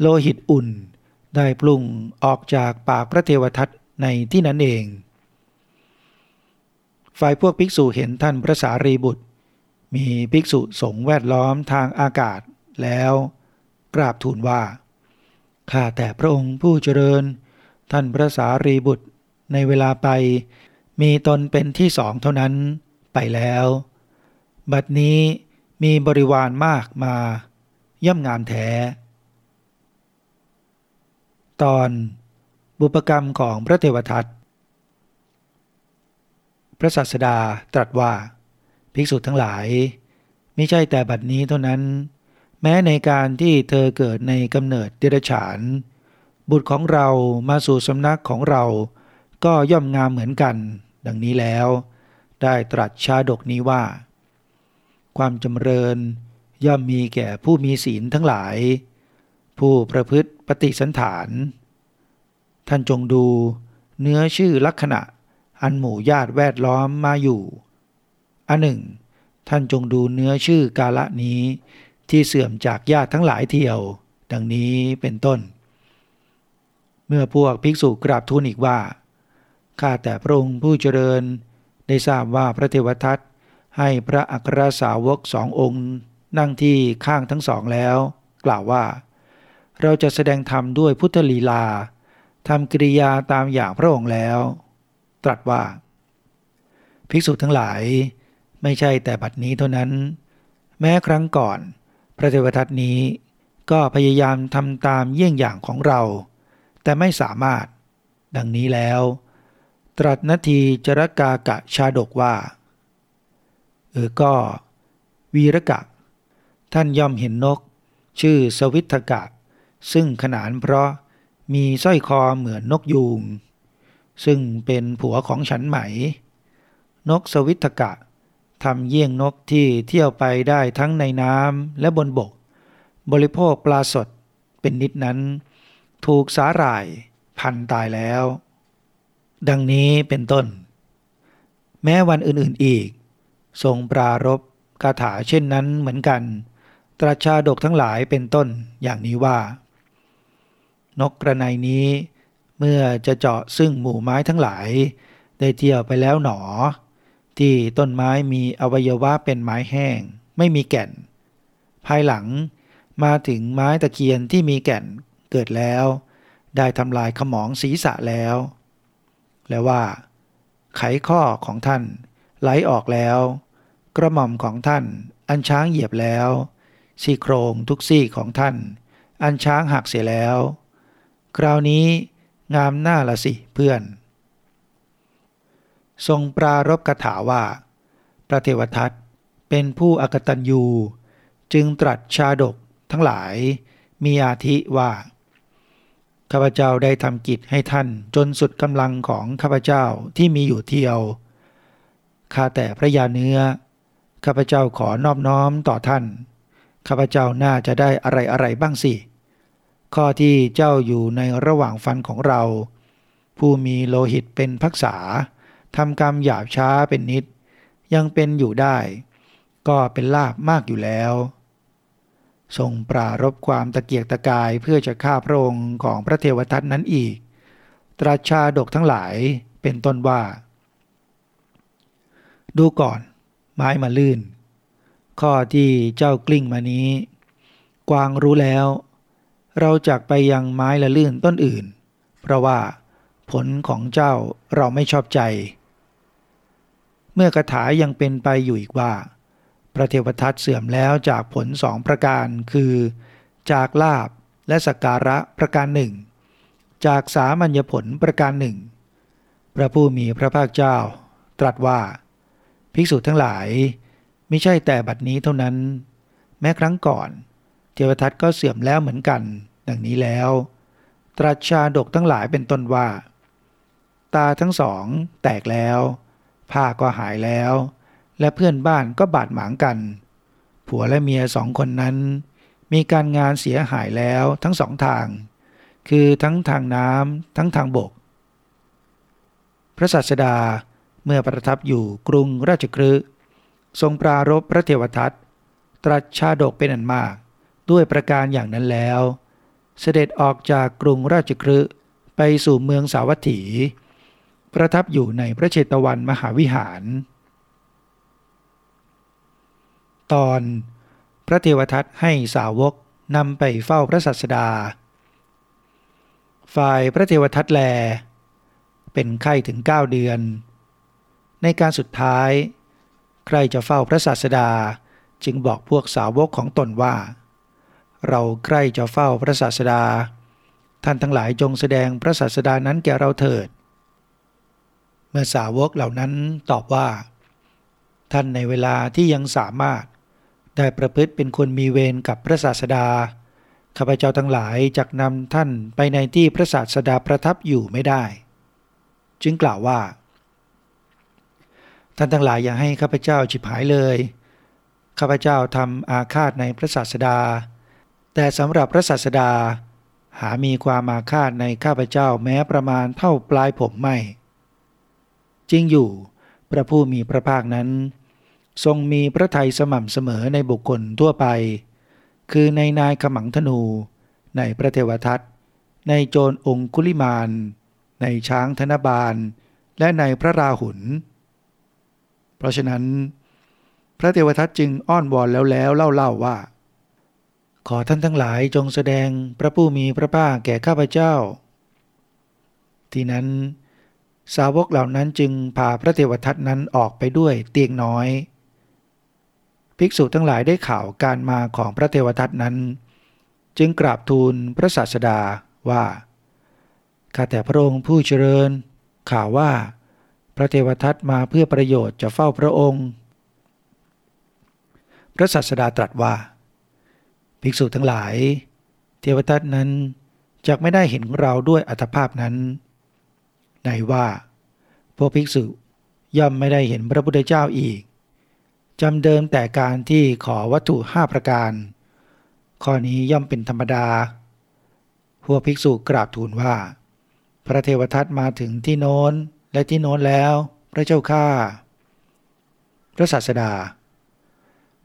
โลหิตอุ่นได้ปรุงออกจากปากพระเทวทัตในที่นั้นเอง ฝ่ายพวกภิกษุเห็นท่านพระสารีบุตร มีภิกษุสงฆ์แวดล้อมทางอากาศแล้วกราบทูลว่า ข้าแต่พระองค์ผู้เจริญ ท่านพระสารีบุตรในเวลาไป มีตนเป็นที่สองเท่านั้นไปแล้ว บัดนี้ มีบริวารมากมาย่ำงามแท้ ตอนบุปกรรมของพระเทวทัต พระศาสดาตรัสว่า ภิกษุทั้งหลายไม่ใช่แต่บัดนี้เท่านั้น แม้ในการที่เธอเกิดในกำเนิดเดรัจฉาน บุตรของเรามาสู่สำนักของเรา ก็ย่อมงามเหมือนกัน ดังนี้แล้ว ได้ตรัสชาดกนี้ว่า ความจำเริญ ย่อมมีแก่ผู้มีศีลทั้งหลาย ผู้ประพฤติปฏิสันฐาน ท่านจงดูเนื้อชื่อลักษณะ อันหมู่ญาติแวดล้อมมาอยู่ อันหนึ่ง ท่านจงดูเนื้อชื่อกาละนี้ที่เสื่อมจากญาติทั้งหลายเที่ยว ดังนี้เป็นต้น เมื่อพวกภิกษุกราบทูลอีกว่า ข้าแต่พระองค์ผู้เจริญได้ทราบว่าพระเทวทัต ให้พระอัครสาวกสององค์ นั่งที่ข้างทั้งสองแล้ว กล่าวว่า เราจะแสดงธรรมด้วยพุทธลีลาทำกิริยาตามอย่างพระองค์แล้ว ตรัสว่า ภิกษุทั้งหลาย ไม่ใช่แต่บัดนี้เท่านั้น แม้ครั้งก่อน พระเทวทัตนี้ก็พยายามทำตามเยี่ยงอย่างของเรา แต่ไม่สามารถ ดังนี้แล้ว ตรัสนาทีจรกากะชาดกว่า เออก็วีรกะ ท่านย่อมเห็นนก ชื่อสวิทกะ ซึ่งขนานเพราะมีสร้อยคอเหมือนนกยูง ซึ่งเป็นผัวของฉันไหม นกสวิทกะทำเยี่ยงนกที่เที่ยวไปได้ทั้งในน้ำและบนบก บริโภคปลาสดเป็นนิดนั้น ถูกสาหร่ายพันตายแล้ว ดังนี้เป็นต้น แม้วันอื่นๆอีก ทรงปรารบคาถาเช่นนั้นเหมือนกัน ตราชาดกทั้งหลายเป็นต้นอย่างนี้ว่า นกกระไนนี้เมื่อจะเจาะซึ่งหมู่ไม้ทั้งหลาย ได้เที่ยวไปแล้วหนอ ที่ต้นไม้มีอวัยวะเป็นไม้แห้ง ไม่มีแก่น ภายหลังมาถึงไม้ตะเคียนที่มีแก่นเกิดแล้ว ได้ทำลายขมองศีรษะแล้ว และว่า ไขข้อของท่านไหลออกแล้ว กระหม่อมของท่าน อันช้างเหยียบแล้ว ซี่โครงทุกซี่ของท่าน อันช้างหักเสียแล้ว คราวนี้งามหน้าละสิเพื่อน ทรงปรารบคาถาว่า พระเทวทัตเป็นผู้อกตัญญูจึงตรัสชาดกทั้งหลายมีอาทิว่า ข้าพเจ้าได้ทำกิจให้ท่านจนสุดกำลังของข้าพเจ้าที่มีอยู่เที่ยว ข้าแต่พระยาเนื้อ ข้าพเจ้าขอนอบน้อมต่อท่าน ข้าพเจ้าน่าจะได้อะไรอะไรบ้างสิ ข้อที่เจ้าอยู่ในระหว่างฟันของเรา ผู้มีโลหิตเป็นพักษาทำกรรมหยาบช้าเป็นนิด ยังเป็นอยู่ได้ ก็เป็นลาบมากอยู่แล้วทรงปรารบความตะเกียกตะกายเพื่อจะฆ่าพระองค์ของพระเทวทัตนั้นอีก ตราชาดกทั้งหลายเป็นต้นว่า ดูก่อน ไม้มาลื่น ข้อที่เจ้ากลิ้งมานี้ กวางรู้แล้ว เราจากไปยังไม้ละลื่นต้นอื่น เพราะว่าผลของเจ้าเราไม่ชอบใจ เมื่อกถายังเป็นไปอยู่อีกว่า พระเทวทัตเสื่อมแล้วจากผลสองประการคือ จากลาบและสการะประการหนึ่ง จากสามัญญผลประการหนึ่ง พระผู้มีพระภาคเจ้า ตรัสว่า ภิกษุทั้งหลายไม่ใช่แต่บัดนี้เท่านั้น แม้ครั้งก่อน เทวทัตก็เสื่อมแล้วเหมือนกัน ดังนี้แล้ว ตรัสชาดกทั้งหลายเป็นต้นว่า ตาทั้งสองแตกแล้ว ผ้าก็หายแล้ว และเพื่อนบ้านก็บาดหมางกัน ผัวและเมียสองคนนั้น มีการงานเสียหายแล้วทั้งสองทาง คือทั้งทางน้ำทั้งทางบก พระศาสดา เมื่อประทับอยู่กรุงราชกฤห์ทรงปรารบพระเทวทัตตรัสชาดกเป็นอันมาก ด้วยประการอย่างนั้นแล้ว เสด็จออกจากกรุงราชกฤห์ไปสู่เมืองสาวัตถี ประทับอยู่ในพระเชตวันมหาวิหาร ตอนพระเทวทัตให้สาวกนำไปเฝ้าพระสัสดา ฝ่ายพระเทวทัตแล เป็นไข้ถึงเก้าเดือน ในการสุดท้าย ใครจะเฝ้าพระศาสดาจึงบอกพวกสาวกของตนว่า เราใครจะเฝ้าพระศาสดา ท่านทั้งหลายจงแสดงพระศาสดานั้นแก่เราเถิด เมื่อสาวกเหล่านั้นตอบว่า ท่านในเวลาที่ยังสามารถ ได้ประพฤติเป็นคนมีเวรกับพระศาสดาข้าพเจ้าทั้งหลายจักนำท่านไปในที่พระศาสดาประทับอยู่ไม่ได้ จึงกล่าวว่า ท่านทั้งหลายอย่าให้ข้าพเจ้าฉิบหายเลย ข้าพเจ้าทำอาฆาตในพระศาสดา แต่สำหรับพระศาสดา หามีความอาฆาตในข้าพเจ้าแม้ประมาณเท่าปลายผมไม่ จริงอยู่ พระผู้มีพระภาคนั้น ทรงมีพระทัยสม่ำเสมอในบุคคลทั่วไป คือในนายขมังธนู ในพระเทวทัตในโจรองคุลิมาน ในช้างธนบาล และในพระราหุล เพราะฉะนั้น พระเทวทัตจึงอ้อนวอนแล้วแล้วเล่าเล่าว่า ขอท่านทั้งหลายจงแสดงพระผู้มีพระภาคแก่ข้าพเจ้า ที่นั้นสาวกเหล่านั้นจึงพาพระเทวทัตนั้นออกไปด้วยเตียงน้อย ภิกษุทั้งหลายได้ข่าวการมาของพระเทวทัตนั้น จึงกราบทูลพระศาสดาว่าข้าแต่พระองค์ผู้เจริญ ข่าวว่า พระเทวทัตมาเพื่อประโยชน์จะเฝ้าพระองค์ พระสัสดาตรัสว่า ภิกษุทั้งหลาย เทวทัตนั้นจะไม่ได้เห็นเราด้วยอัตภาพนั้น ในว่า พวกภิกษุย่อมไม่ได้เห็นพระพุทธเจ้าอีกจำเดิมแต่การที่ขอวัตถุห้าประการ ข้อนี้ย่อมเป็นธรรมดา พวกภิกษุกราบทูลว่า พระเทวทัตมาถึงที่โน้น และที่โน้นแล้ว พระเจ้าข้าพระศาสดา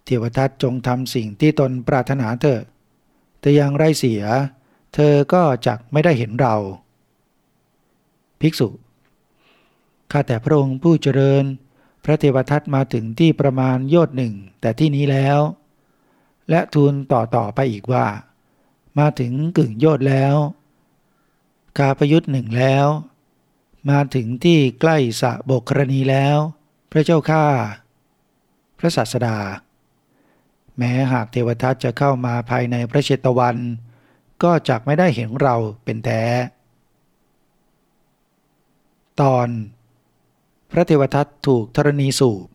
เทวทัตจงทำสิ่งที่ตนปรารถนาเถอะแต่ยังไรเสีย เธอก็จักไม่ได้เห็นเรา ภิกษุ ข้าแต่พระองค์ผู้เจริญ พระเทวทัตมาถึงที่ประมาณโยชน์หนึ่งแต่ที่นี้แล้ว และทูลต่อต่อไปอีกว่า มาถึงกึ่งโยชน์แล้ว กาประยุทธ์หนึ่งแล้ว มาถึงที่ใกล้สะบกรณีแล้ว พระเจ้าข้าพระศาสดา แม้หากเทวทัตจะเข้ามาภายในพระเชตวัน ก็จักไม่ได้เห็นเราเป็นแท้ ตอน พระเทวทัตถูกธรณีสูบ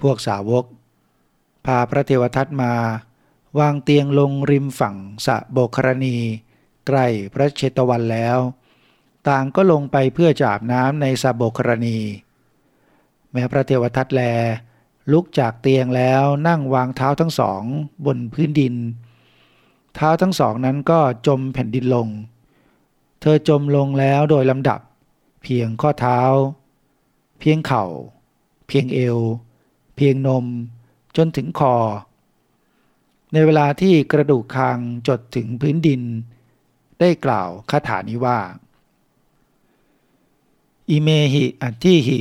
พวกสาวก พาพระเทวทัตมาวางเตียงลงริมฝั่งสะโบกรณี ใกล้พระเชตวันแล้ว ต่างก็ลงไปเพื่อจาบน้ำในสาบกรณี แม้พระเทวทัตแล ลุกจากเตียงแล้วนั่งวางเท้าทั้งสองบนพื้นดิน เท้าทั้งสองนั้นก็จมแผ่นดินลง เธอจมลงแล้วโดยลำดับ เพียงข้อเท้า เพียงเข่า เพียงเอว เพียงนม จนถึงคอ ในเวลาที่กระดูกคางจดถึงพื้นดิน ได้กล่าวคาถานี้ว่า อิเมหิอัติหิ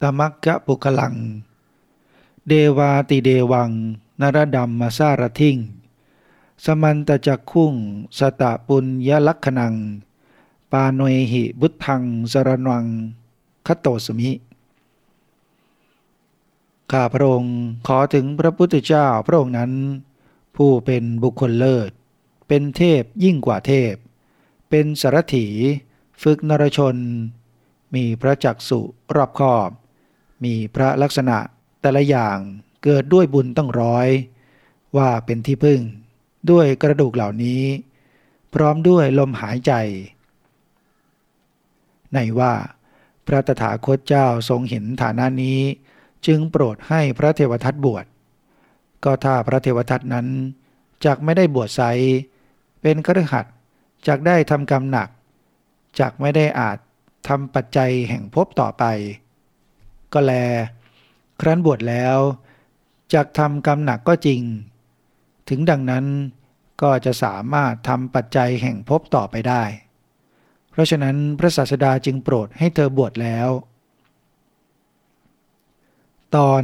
ตมักกะปุกลัง เดวาติเดวัง นรดัมมาซาระทิงสมันตจักคุ้งสตะปุญยลักขณัง ปาโนหิบุทังสรนวังคโตสมิ ข้าพระองค์ขอถึงพระพุทธเจ้าพระองค์นั้น ผู้เป็นบุคคลเลิศ เป็นเทพยิ่งกว่าเทพ เป็นสารถี ฝึกนรชน มีพระจักสุรอบคอบ มีพระลักษณะแต่ละอย่างเกิดด้วยบุญต้องร้อย ว่าเป็นที่พึ่ง ด้วยกระดูกเหล่านี้ พร้อมด้วยลมหายใจ ในว่า พระตถาคตเจ้าทรงเห็นฐานะนี้ จึงโปรดให้พระเทวทัตบวช ก็ถ้าพระเทวทัตนั้นจากไม่ได้บวชไซเป็นครหัดจากได้ทำกรรมหนักจากไม่ได้อาจ ทำปัจจัยแห่งภพต่อไป ก็แล ครั้นบวชแล้วจากทำกรรมหนักก็จริง ถึงดังนั้นก็จะสามารถทำปัจจัยแห่งภพต่อไปได้ เพราะฉะนั้นพระศาสดาจึงโปรดให้เธอบวชแล้ว ตอน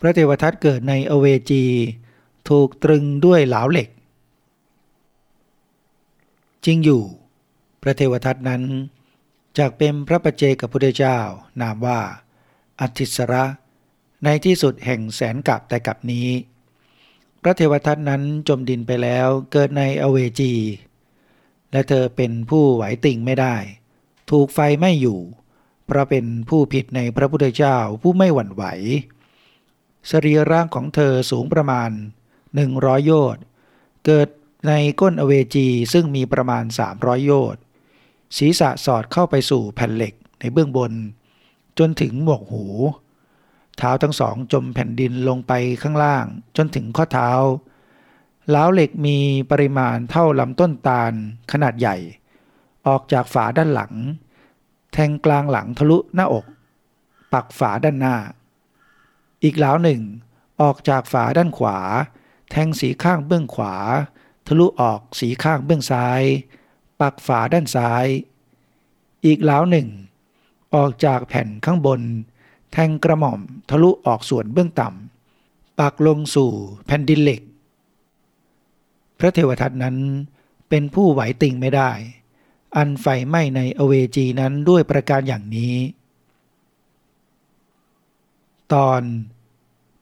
พระเทวทัตเกิดในอเวจี ถูกตรึงด้วยเหลาเหล็ก จริงอยู่ พระเทวทัตนั้น จากเป็นพระประเจกับพุทธเจ้านามว่าอัติสระ ในที่สุดแห่งแสนกับแต่กับนี้ พระเทวทัตนั้นจมดินไปแล้วเกิดในอเวจี และเธอเป็นผู้ไหวติ่งไม่ได้ ถูกไฟไม่อยู่ เพราะเป็นผู้ผิดในพระพุทธเจ้าผู้ไม่หวั่นไหว สรีร่างของเธอสูงประมาณหนึ่งร้อยโยชน์เกิดในก้นอเวจีซึ่งมีประมาณสามร้อยโยชน์ ศีรษะสอดเข้าไปสู่แผ่นเหล็กในเบื้องบน จนถึงหมวกหู เท้าทั้งสองจมแผ่นดินลงไปข้างล่าง จนถึงข้อเท้าล้าวเหล็กมีปริมาณเท่าลำต้นตาลขนาดใหญ่ ออกจากฝาด้านหลัง แทงกลางหลังทะลุหน้าอก ปักฝาด้านหน้า อีกล้าวหนึ่ง ออกจากฝาด้านขวา แทงสีข้างเบื้องขวา ทะลุออกสีข้างเบื้องซ้าย ปักฝาด้านซ้าย อีกเหลาหนึ่ง ออกจากแผ่นข้างบน แทงกระหม่อมทะลุออกส่วนเบื้องต่ำปักลงสู่แผ่นดินเหล็ก พระเทวทัตนั้นเป็นผู้ไหวติงไม่ได้ อันไฟไหม้ในอเวจีนั้นด้วยประการอย่างนี้ ตอน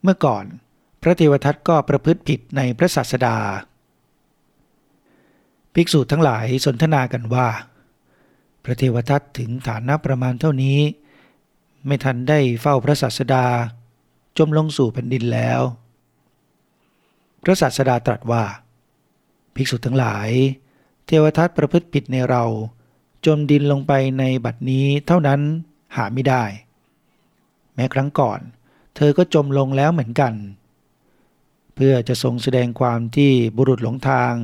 เมื่อก่อนพระเทวทัตก็ประพฤติผิดในพระศาสดา ภิกษุทั้งหลายสนทนากันว่า พระเทวทัตถึงฐานะประมาณเท่านี้ ไม่ทันได้เฝ้าพระศาสดา จมลงสู่แผ่นดินแล้ว พระศาสดาตรัสว่า ภิกษุทั้งหลาย เทวทัตประพฤติผิดในเรา จมดินลงไปในบัดนี้เท่านั้นหาไม่ได้ แม้ครั้งก่อน เธอก็จมลงแล้วเหมือนกัน เพื่อจะทรงแสดงความที่บุรุษหลงทาง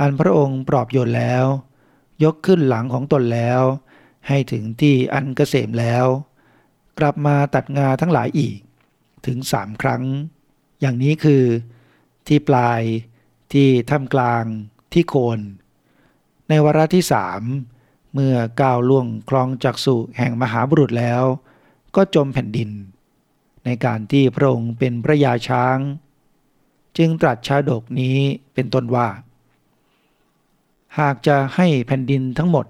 อันพระองค์ปลอบโยนแล้ว ยกขึ้นหลังของตนแล้ว ให้ถึงที่อันเกษมแล้ว กลับมาตัดงาทั้งหลายอีก ถึงสามครั้ง อย่างนี้คือ ที่ปลาย ที่ท่ามกลาง ที่โคน ในวาระที่สามเมื่อก้าวล่วงคลองจักสุแห่งมหาบุรุษแล้ว ก็จมแผ่นดิน ในการที่พระองค์เป็นพระยาช้าง จึงตรัสชาดกนี้เป็นต้นว่า หากจะให้แผ่นดินทั้งหมด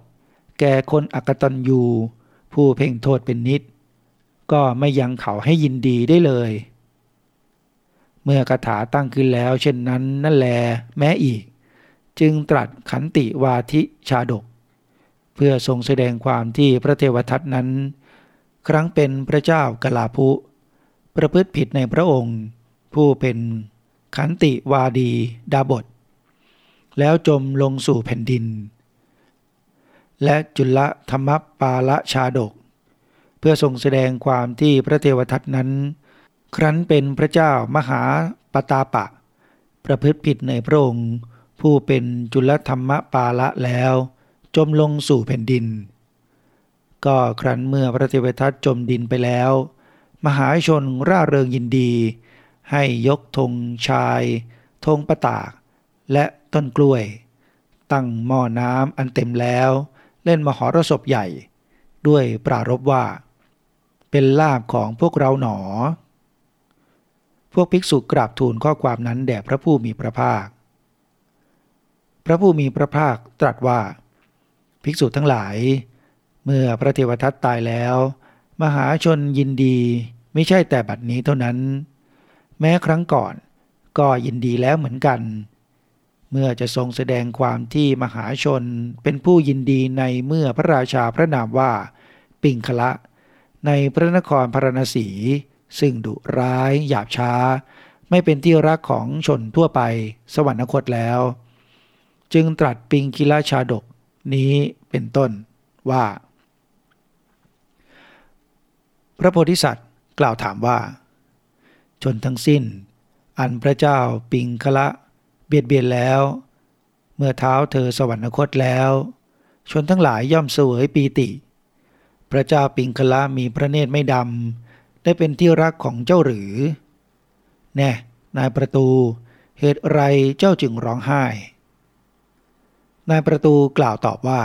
แก่คนอักตันยูผู้เพ่งโทษเป็นนิด ก็ไม่ยังเขาให้ยินดีได้เลย เมื่อคาถาตั้งขึ้นแล้ว เช่นนั้นนั่นแลแม้อีก จึงตรัสขันติวาทิชาดก เพื่อทรงแสดงความที่พระเทวทัตนั้น ครั้งเป็นพระเจ้ากลาภุประพฤติผิดในพระองค์ ผู้เป็นขันติวาดีดาบท แล้วจมลงสู่แผ่นดิน และจุลธรรมปาละชาดก เพื่อทรงแสดงความที่พระเทวทัตนั้น ครั้นเป็นพระเจ้ามหาปตาปะ ประพฤติผิดในพระองค์ผู้เป็นจุลธรรมปาละแล้ว จมลงสู่แผ่นดิน ก็ครั้นเมื่อพระเทวทัตจมดินไปแล้ว มหาชนร่าเริงยินดี ให้ยกธงชายธงประตาก และ ต้นกล้วย ตั้งหม้อน้ำอันเต็มแล้ว เล่นมหรสพใหญ่ ด้วยปรารบว่า เป็นลาบของพวกเราหนอ พวกภิกษุกราบทูลข้อความนั้นแด่พระผู้มีพระภาค พระผู้มีพระภาคตรัสว่า ภิกษุทั้งหลาย เมื่อพระเทวทัตตายแล้ว มหาชนยินดีไม่ใช่แต่บัดนี้เท่านั้น แม้ครั้งก่อนก็ยินดีแล้วเหมือนกัน เมื่อจะทรงแสดงความที่มหาชนเป็นผู้ยินดีในเมื่อพระราชาพระนามว่า ปิงคละ ในพระนครพารณสีซึ่งดุร้ายหยาบช้า ไม่เป็นที่รักของชนทั่วไปสวรรคตแล้ว จึงตรัสปิงคิลาชาดกนี้เป็นต้นว่า พระโพธิสัตว์กล่าวถามว่า ชนทั้งสิ้น อันพระเจ้าปิงคละ บียดเบียนแล้ว เมื่อเท้าเธอสวรรคตแล้ว ชนทั้งหลายย่อมเสวยปีติ พระเจ้าปิงคละมีพระเนตรไม่ดำได้เป็นที่รักของเจ้าหรือ แน่นายประตูเหตุไรเจ้าจึงร้องไห้ นายประตูกล่าวตอบว่า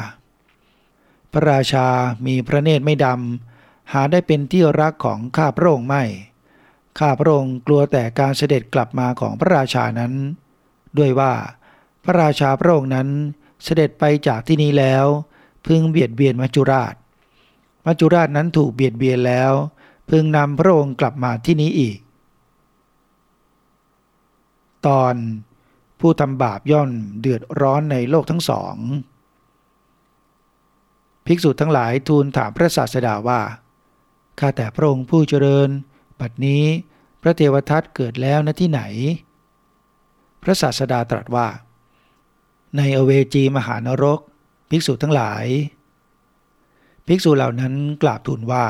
พระราชามีพระเนตรไม่ดำหาได้เป็นที่รักของข้าพระองค์ไม่ ข้าพระองค์กลัวแต่การเสด็จกลับมาของพระราชานั้น ด้วยว่า พระราชาพระองค์นั้นเสด็จไปจากที่นี้แล้ว พึงเบียดเบียนมัจจุราช มัจจุราชนั้นถูกเบียดเบียนแล้ว พึงนำพระองค์กลับมาที่นี้อีก ตอนผู้ทำบาปย่อมเดือดร้อนในโลกทั้งสอง ภิกษุทั้งหลายทูลถามพระศาสดาว่า ข้าแต่พระองค์ผู้เจริญ บัดนี้พระเทวทัตเกิดแล้วณที่ไหน พระศาสดาตรัสว่า ในอเวจีมหานรก ภิกษุทั้งหลาย ภิกษุเหล่านั้นกราบทูลว่า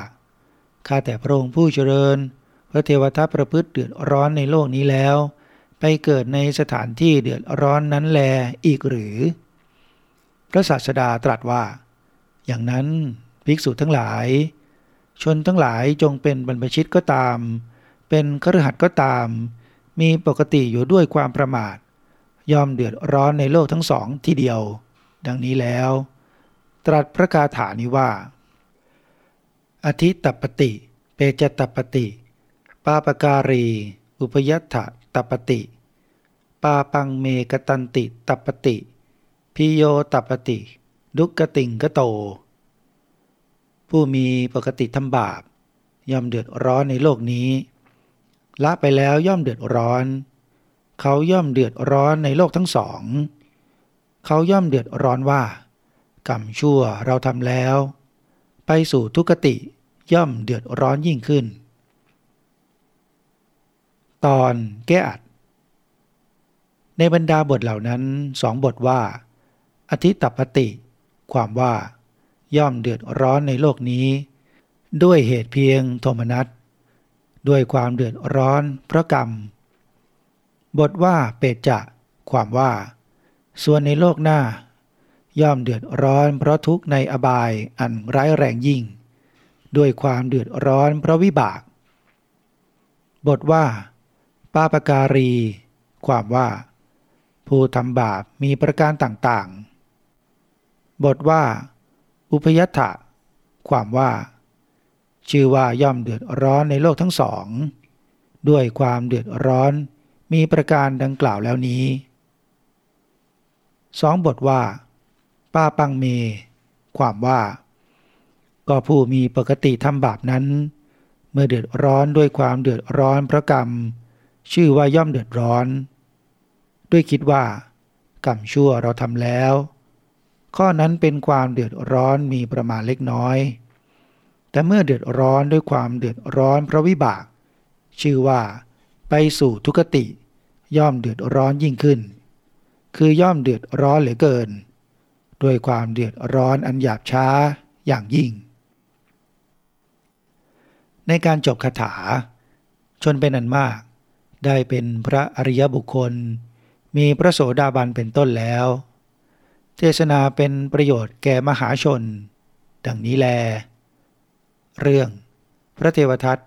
ข้าแต่พระองค์ผู้เจริญ พระเทวทัตประพฤติเดือดร้อนในโลกนี้แล้ว ไปเกิดในสถานที่เดือดร้อนนั้นแลอีกหรือ พระศาสดาตรัสว่า อย่างนั้นภิกษุทั้งหลาย ชนทั้งหลายจงเป็นบรรพชิตก็ตาม เป็นครหัสก็ตาม มีปกติอยู่ด้วยความประมาทยอมเดือดร้อนในโลกทั้งสองที่เดียว ดังนี้แล้ว ตรัสพระคาถานี้ว่า อธิตปติ เปจตปติ ปาปการี อุปยัตถตปติ ปาปังเมกตันติตปติ พิโยตปติ ดุกติงกโต ผู้มีปกติทำบาปย่อมเดือดร้อนในโลกนี้ ละไปแล้วย่อมเดือดร้อน เขาย่อมเดือดร้อนในโลกทั้งสอง เขาย่อมเดือดร้อนว่า กรรมชั่วเราทำแล้ว ไปสู่ทุกติย่อมเดือดร้อนยิ่งขึ้น ตอนแก้อัด ในบรรดาบทเหล่านั้นสองบทว่า อธิตปติ ความว่า ย่อมเดือดร้อนในโลกนี้ ด้วยเหตุเพียงโทมนัส ด้วยความเดือดร้อนเพราะกรรม บทว่าเปตจะ ความว่า ส่วนในโลกหน้า ย่อมเดือดร้อนเพราะทุกข์ในอบายอันร้ายแรงยิ่ง ด้วยความเดือดร้อนเพราะวิบาก บทว่า ปาปการี ความว่า ผู้ทำบาปมีประการต่างๆ บทว่า อุปยัตถะ ความว่า ชื่อว่าย่อมเดือดร้อนในโลกทั้งสอง ด้วยความเดือดร้อนมีประการดังกล่าวแล้วนี้สองบทว่า ป้าปังเม ความว่า ก็ผู้มีปกติทำบาปนั้น เมื่อเดือดร้อนด้วยความเดือดร้อนพระกรรม ชื่อว่าย่อมเดือดร้อน ด้วยคิดว่า กรรมชั่วเราทำแล้ว ข้อนั้นเป็นความเดือดร้อนมีประมาณเล็กน้อย แต่เมื่อเดือดร้อนด้วยความเดือดร้อนเพราะวิบาก ชื่อว่าไปสู่ทุกติ ย่อมเดือดร้อนยิ่งขึ้น คือย่อมเดือดร้อนเหลือเกิน ด้วยความเดือดร้อนอันหยาบช้าอย่างยิ่ง ในการจบคาถา ชนเป็นอันมาก ได้เป็นพระอริยบุคคล มีพระโสดาบันเป็นต้นแล้ว เทศนาเป็นประโยชน์แก่มหาชน ดังนี้แล เรื่อง พระเทวทัต